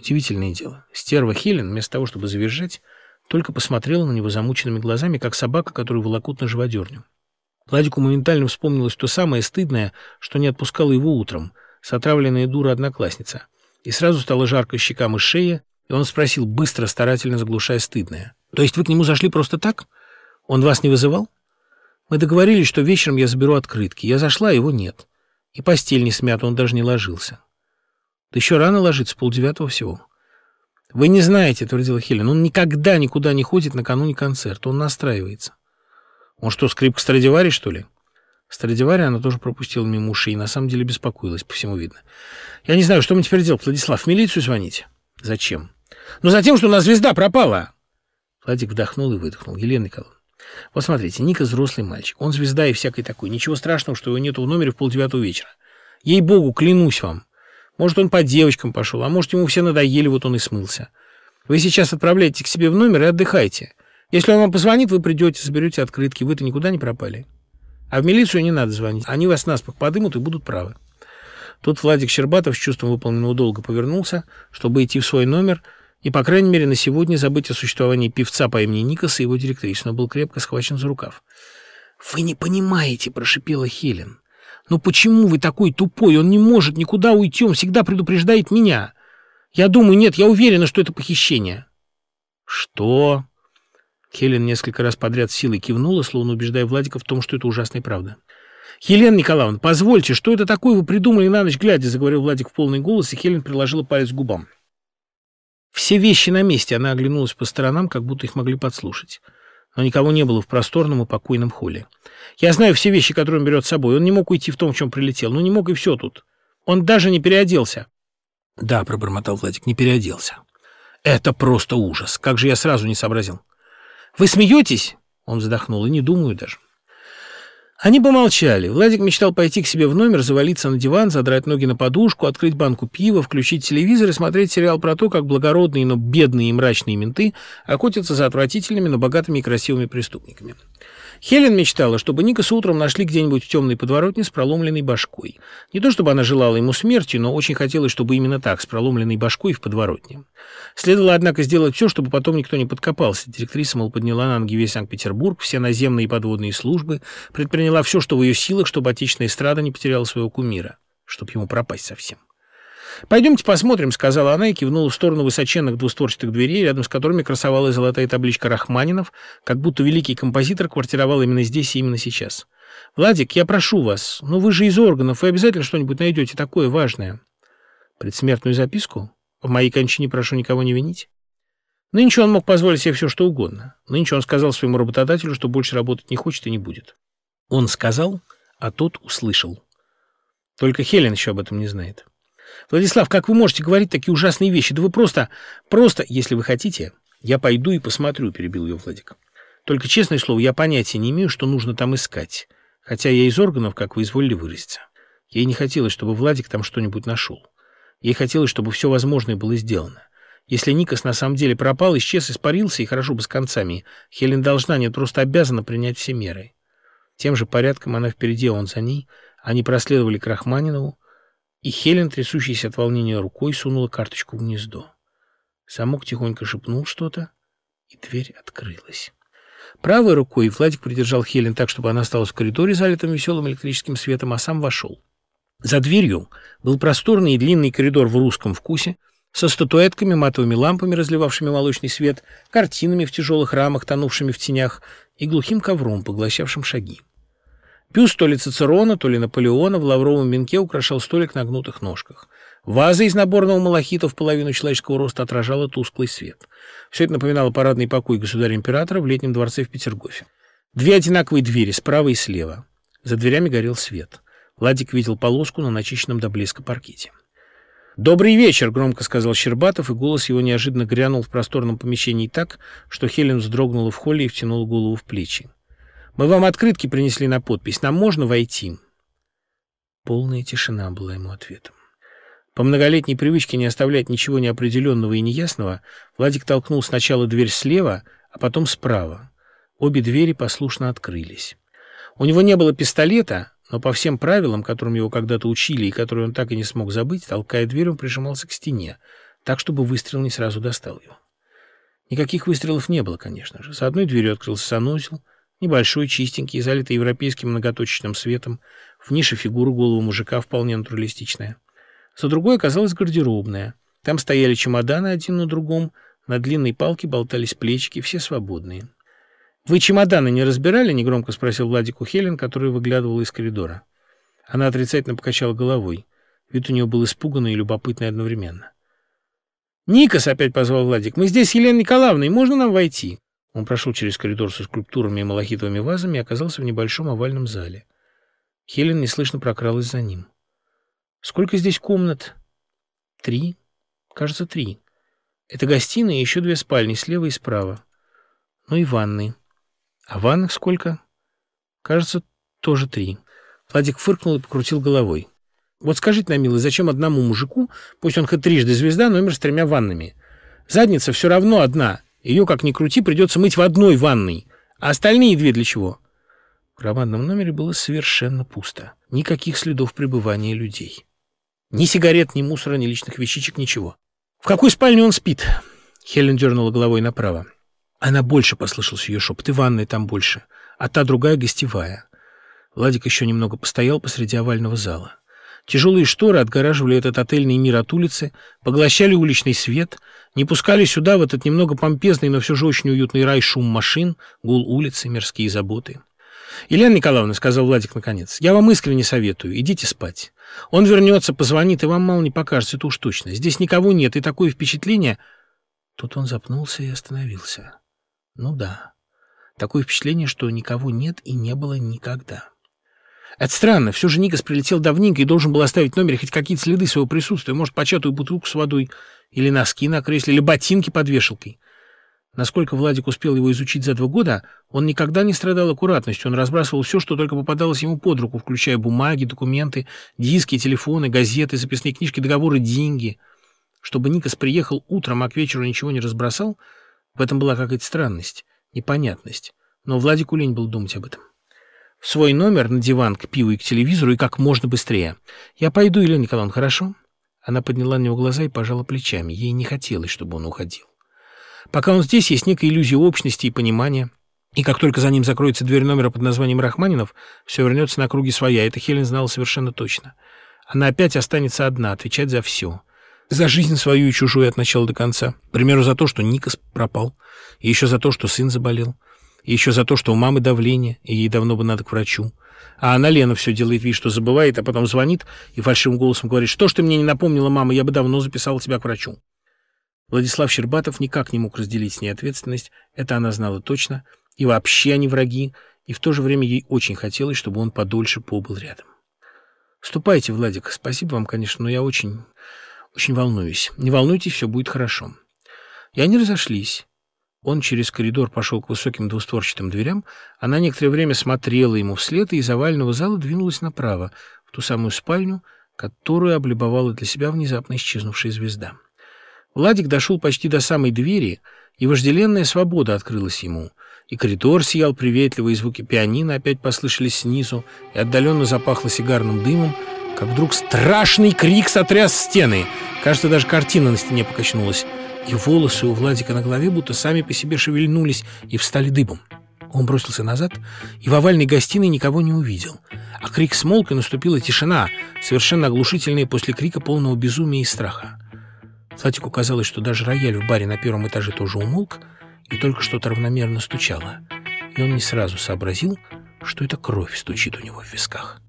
Удивительное дело. Стерва Хелен, вместо того, чтобы завизжать, только посмотрела на него замученными глазами, как собака, которую волокут на живодерню. Владику моментально вспомнилось то самое стыдное, что не отпускало его утром, сотравленная дура-одноклассница. И сразу стало жарко щекам и шее, и он спросил, быстро, старательно заглушая стыдное. «То есть вы к нему зашли просто так? Он вас не вызывал?» «Мы договорились, что вечером я заберу открытки. Я зашла, а его нет. И постель не смята, он даже не ложился». Да еще рано ложиться, полдевятого всего. «Вы не знаете», — твердила Хелен, — «он никогда никуда не ходит накануне концерта, он настраивается». «Он что, скрипка Страдивари, что ли?» Страдивари она тоже пропустила мимо ушей и на самом деле беспокоилась, по всему видно. «Я не знаю, что мы теперь делать, Владислав, в милицию звонить?» «Зачем?» «Ну, за тем, что у нас звезда пропала!» Владик вдохнул и выдохнул. «Елена Николаевна, вот смотрите, Ника взрослый мальчик. Он звезда и всякой такой. Ничего страшного, что его нету в номере в полдевятого вечера. Ей-богу, клянусь вам, может, он по девочкам пошел, а может, ему все надоели, вот он и смылся. Вы сейчас отправляете к себе в номер и отдыхайте. Если он вам позвонит, вы придете, заберете открытки, вы-то никуда не пропали. А в милицию не надо звонить. Они вас наспех подымут и будут правы. Тут Владик Щербатов с чувством выполненного долга повернулся, чтобы идти в свой номер и, по крайней мере, на сегодня забыть о существовании певца по имени Никаса и его директрис, но был крепко схвачен за рукав. «Вы не понимаете», — прошипела Хелен. «Но почему вы такой тупой? Он не может никуда уйти, он всегда предупреждает меня. Я думаю, нет, я уверена, что это похищение». «Что?» Хелен несколько раз подряд силой кивнула, словно убеждая Владика в том, что это ужасная правда. «Елена Николаевна, позвольте, что это такое вы придумали на ночь глядя?» — заговорил Владик в полный голос, и Хелен приложила палец к губам. Все вещи на месте, она оглянулась по сторонам, как будто их могли подслушать но никого не было в просторном и покойном холле. Я знаю все вещи, которые он берет с собой. Он не мог уйти в том, в чем прилетел. Ну, не мог и все тут. Он даже не переоделся. Да, пробормотал Владик, не переоделся. Это просто ужас. Как же я сразу не сообразил. Вы смеетесь? Он вздохнул. И не думаю даже. Они помолчали. Владик мечтал пойти к себе в номер, завалиться на диван, задрать ноги на подушку, открыть банку пива, включить телевизор и смотреть сериал про то, как благородные, но бедные и мрачные менты охотятся за отвратительными, но богатыми и красивыми преступниками. Хелен мечтала, чтобы Никаса утром нашли где-нибудь в темной подворотне с проломленной башкой. Не то чтобы она желала ему смерти, но очень хотелось, чтобы именно так, с проломленной башкой в подворотне. Следовало, однако, сделать все, чтобы потом никто не подкопался. Директриса, мол, подняла на ноги весь Санкт-Петербург, все наземные и подводные службы, предприняла все, что в ее силах, чтобы отечественная эстрада не потеряла своего кумира, чтобы ему пропасть совсем. «Пойдемте посмотрим», — сказала она и кивнула в сторону высоченных двустворчатых дверей, рядом с которыми красовалась золотая табличка Рахманинов, как будто великий композитор квартировал именно здесь и именно сейчас. «Владик, я прошу вас, ну вы же из органов, вы обязательно что-нибудь найдете такое важное». «Предсмертную записку? В моей кончине прошу никого не винить». Нынче он мог позволить себе все, что угодно. Нынче он сказал своему работодателю, что больше работать не хочет и не будет. Он сказал, а тот услышал. Только Хелен еще об этом не знает. Владислав, как вы можете говорить такие ужасные вещи? Да вы просто, просто, если вы хотите, я пойду и посмотрю, перебил ее Владик. Только, честное слово, я понятия не имею, что нужно там искать. Хотя я из органов, как вы изволили выразиться. Ей не хотелось, чтобы Владик там что-нибудь нашел. Ей хотелось, чтобы все возможное было сделано. Если Никас на самом деле пропал, исчез, испарился, и хорошо бы с концами, Хелен должна, нет, просто обязана принять все меры. Тем же порядком она впереди, а он за ней. Они проследовали к Рахманинову, и Хелен, трясущаяся от волнения рукой, сунула карточку в гнездо. Самок тихонько шепнул что-то, и дверь открылась. Правой рукой Владик придержал Хелен так, чтобы она осталась в коридоре, залитым веселым электрическим светом, а сам вошел. За дверью был просторный и длинный коридор в русском вкусе, со статуэтками, матовыми лампами, разливавшими молочный свет, картинами в тяжелых рамах, тонувшими в тенях, и глухим ковром, поглощавшим шаги. Бюст то ли Цицерона, то ли Наполеона в лавровом венке украшал столик на гнутых ножках. Ваза из наборного малахита в половину человеческого роста отражала тусклый свет. Все это напоминало парадный покой государя-императора в летнем дворце в Петергофе. Две одинаковые двери, справа и слева. За дверями горел свет. Владик видел полоску на начищенном до блеска паркете. «Добрый вечер!» — громко сказал Щербатов, и голос его неожиданно грянул в просторном помещении так, что Хелен вздрогнула в холле и втянула голову в плечи. Мы вам открытки принесли на подпись. Нам можно войти?» Полная тишина была ему ответом. По многолетней привычке не оставлять ничего неопределенного и неясного, Владик толкнул сначала дверь слева, а потом справа. Обе двери послушно открылись. У него не было пистолета, но по всем правилам, которым его когда-то учили и которые он так и не смог забыть, толкая дверь, он прижимался к стене, так, чтобы выстрел не сразу достал его. Никаких выстрелов не было, конечно же. За одной дверью открылся санузел, небольшой, чистенький, залитый европейским многоточечным светом. В нише фигура головы мужика вполне натуралистичная. За другой оказалась гардеробная. Там стояли чемоданы один на другом, на длинной палке болтались плечики, все свободные. «Вы чемоданы не разбирали?» — негромко спросил Владик у Хелен, который выглядывал из коридора. Она отрицательно покачала головой. Вид у нее был испуганный и любопытный одновременно. «Никас!» — опять позвал Владик. «Мы здесь с Еленой Николаевной. Можно нам войти?» Он прошел через коридор со скульптурами и малахитовыми вазами и оказался в небольшом овальном зале. Хелен неслышно прокралась за ним. «Сколько здесь комнат?» «Три. Кажется, три. Это гостиная и еще две спальни, слева и справа. Ну и ванны. А ванных сколько? Кажется, тоже три». Владик фыркнул и покрутил головой. Вот скажите на милость, зачем одному мужику, пусть он хоть трижды звезда, номер с тремя ваннами? Задница все равно одна. Ее, как ни крути, придется мыть в одной ванной. А остальные две для чего? В громадном номере было совершенно пусто. Никаких следов пребывания людей. Ни сигарет, ни мусора, ни личных вещичек, ничего. В какой спальне он спит? Хелен дернула головой направо. Она больше послышался ее шепот, и ванной там больше, а та другая гостевая. Владик еще немного постоял посреди овального зала. Тяжелые шторы отгораживали этот отельный мир от улицы, поглощали уличный свет, не пускали сюда, в этот немного помпезный, но все же очень уютный рай, шум машин, гул улицы, мирские заботы. «Елена Николаевна», — сказал Владик наконец, — «я вам искренне советую, идите спать. Он вернется, позвонит, и вам мало не покажется, это уж точно. Здесь никого нет, и такое впечатление...» Тут он запнулся и остановился. «Ну да, такое впечатление, что никого нет и не было никогда». Это странно. Все же Никас прилетел давненько и должен был оставить в хоть какие-то следы своего присутствия. Может, початую бутылку с водой, или носки на кресле, или ботинки под вешалкой. Насколько Владик успел его изучить за два года, он никогда не страдал аккуратностью. Он разбрасывал все, что только попадалось ему под руку, включая бумаги, документы, диски, телефоны, газеты, записные книжки, договоры, деньги. Чтобы Никас приехал утром, а к вечеру ничего не разбросал, в этом была какая-то странность, непонятность. Но Владику лень был думать об этом свой номер, на диван, к пиву и к телевизору, и как можно быстрее. Я пойду, Елена Николаевна, хорошо?» Она подняла на него глаза и пожала плечами. Ей не хотелось, чтобы он уходил. Пока он здесь, есть некая иллюзия общности и понимания. И как только за ним закроется дверь номера под названием Рахманинов, все вернется на круги своя. Это Хелен знала совершенно точно. Она опять останется одна, отвечать за все. За жизнь свою и чужую от начала до конца. К примеру, за то, что Никас пропал. И еще за то, что сын заболел еще за то, что у мамы давление, и ей давно бы надо к врачу. А она, Лена, все делает вид, что забывает, а потом звонит и фальшивым голосом говорит, что ж ты мне не напомнила, мама, я бы давно записала тебя к врачу. Владислав Щербатов никак не мог разделить с ней ответственность, это она знала точно, и вообще они враги, и в то же время ей очень хотелось, чтобы он подольше побыл рядом. «Ступайте, Владик, спасибо вам, конечно, но я очень, очень волнуюсь. Не волнуйтесь, все будет хорошо». И они разошлись. Он через коридор пошел к высоким двустворчатым дверям. Она некоторое время смотрела ему вслед и из овального зала двинулась направо, в ту самую спальню, которую облюбовала для себя внезапно исчезнувшая звезда. Владик дошел почти до самой двери, и вожделенная свобода открылась ему. И коридор сиял приветливо, и звуки пианино опять послышались снизу, и отдаленно запахло сигарным дымом, как вдруг страшный крик сотряс стены. Кажется, даже картина на стене покачнулась и волосы у Владика на голове будто сами по себе шевельнулись и встали дыбом. Он бросился назад и в овальной гостиной никого не увидел. А крик смолк, и наступила тишина, совершенно оглушительная после крика полного безумия и страха. Владику казалось, что даже рояль в баре на первом этаже тоже умолк, и только что-то равномерно стучало. И он не сразу сообразил, что это кровь стучит у него в висках.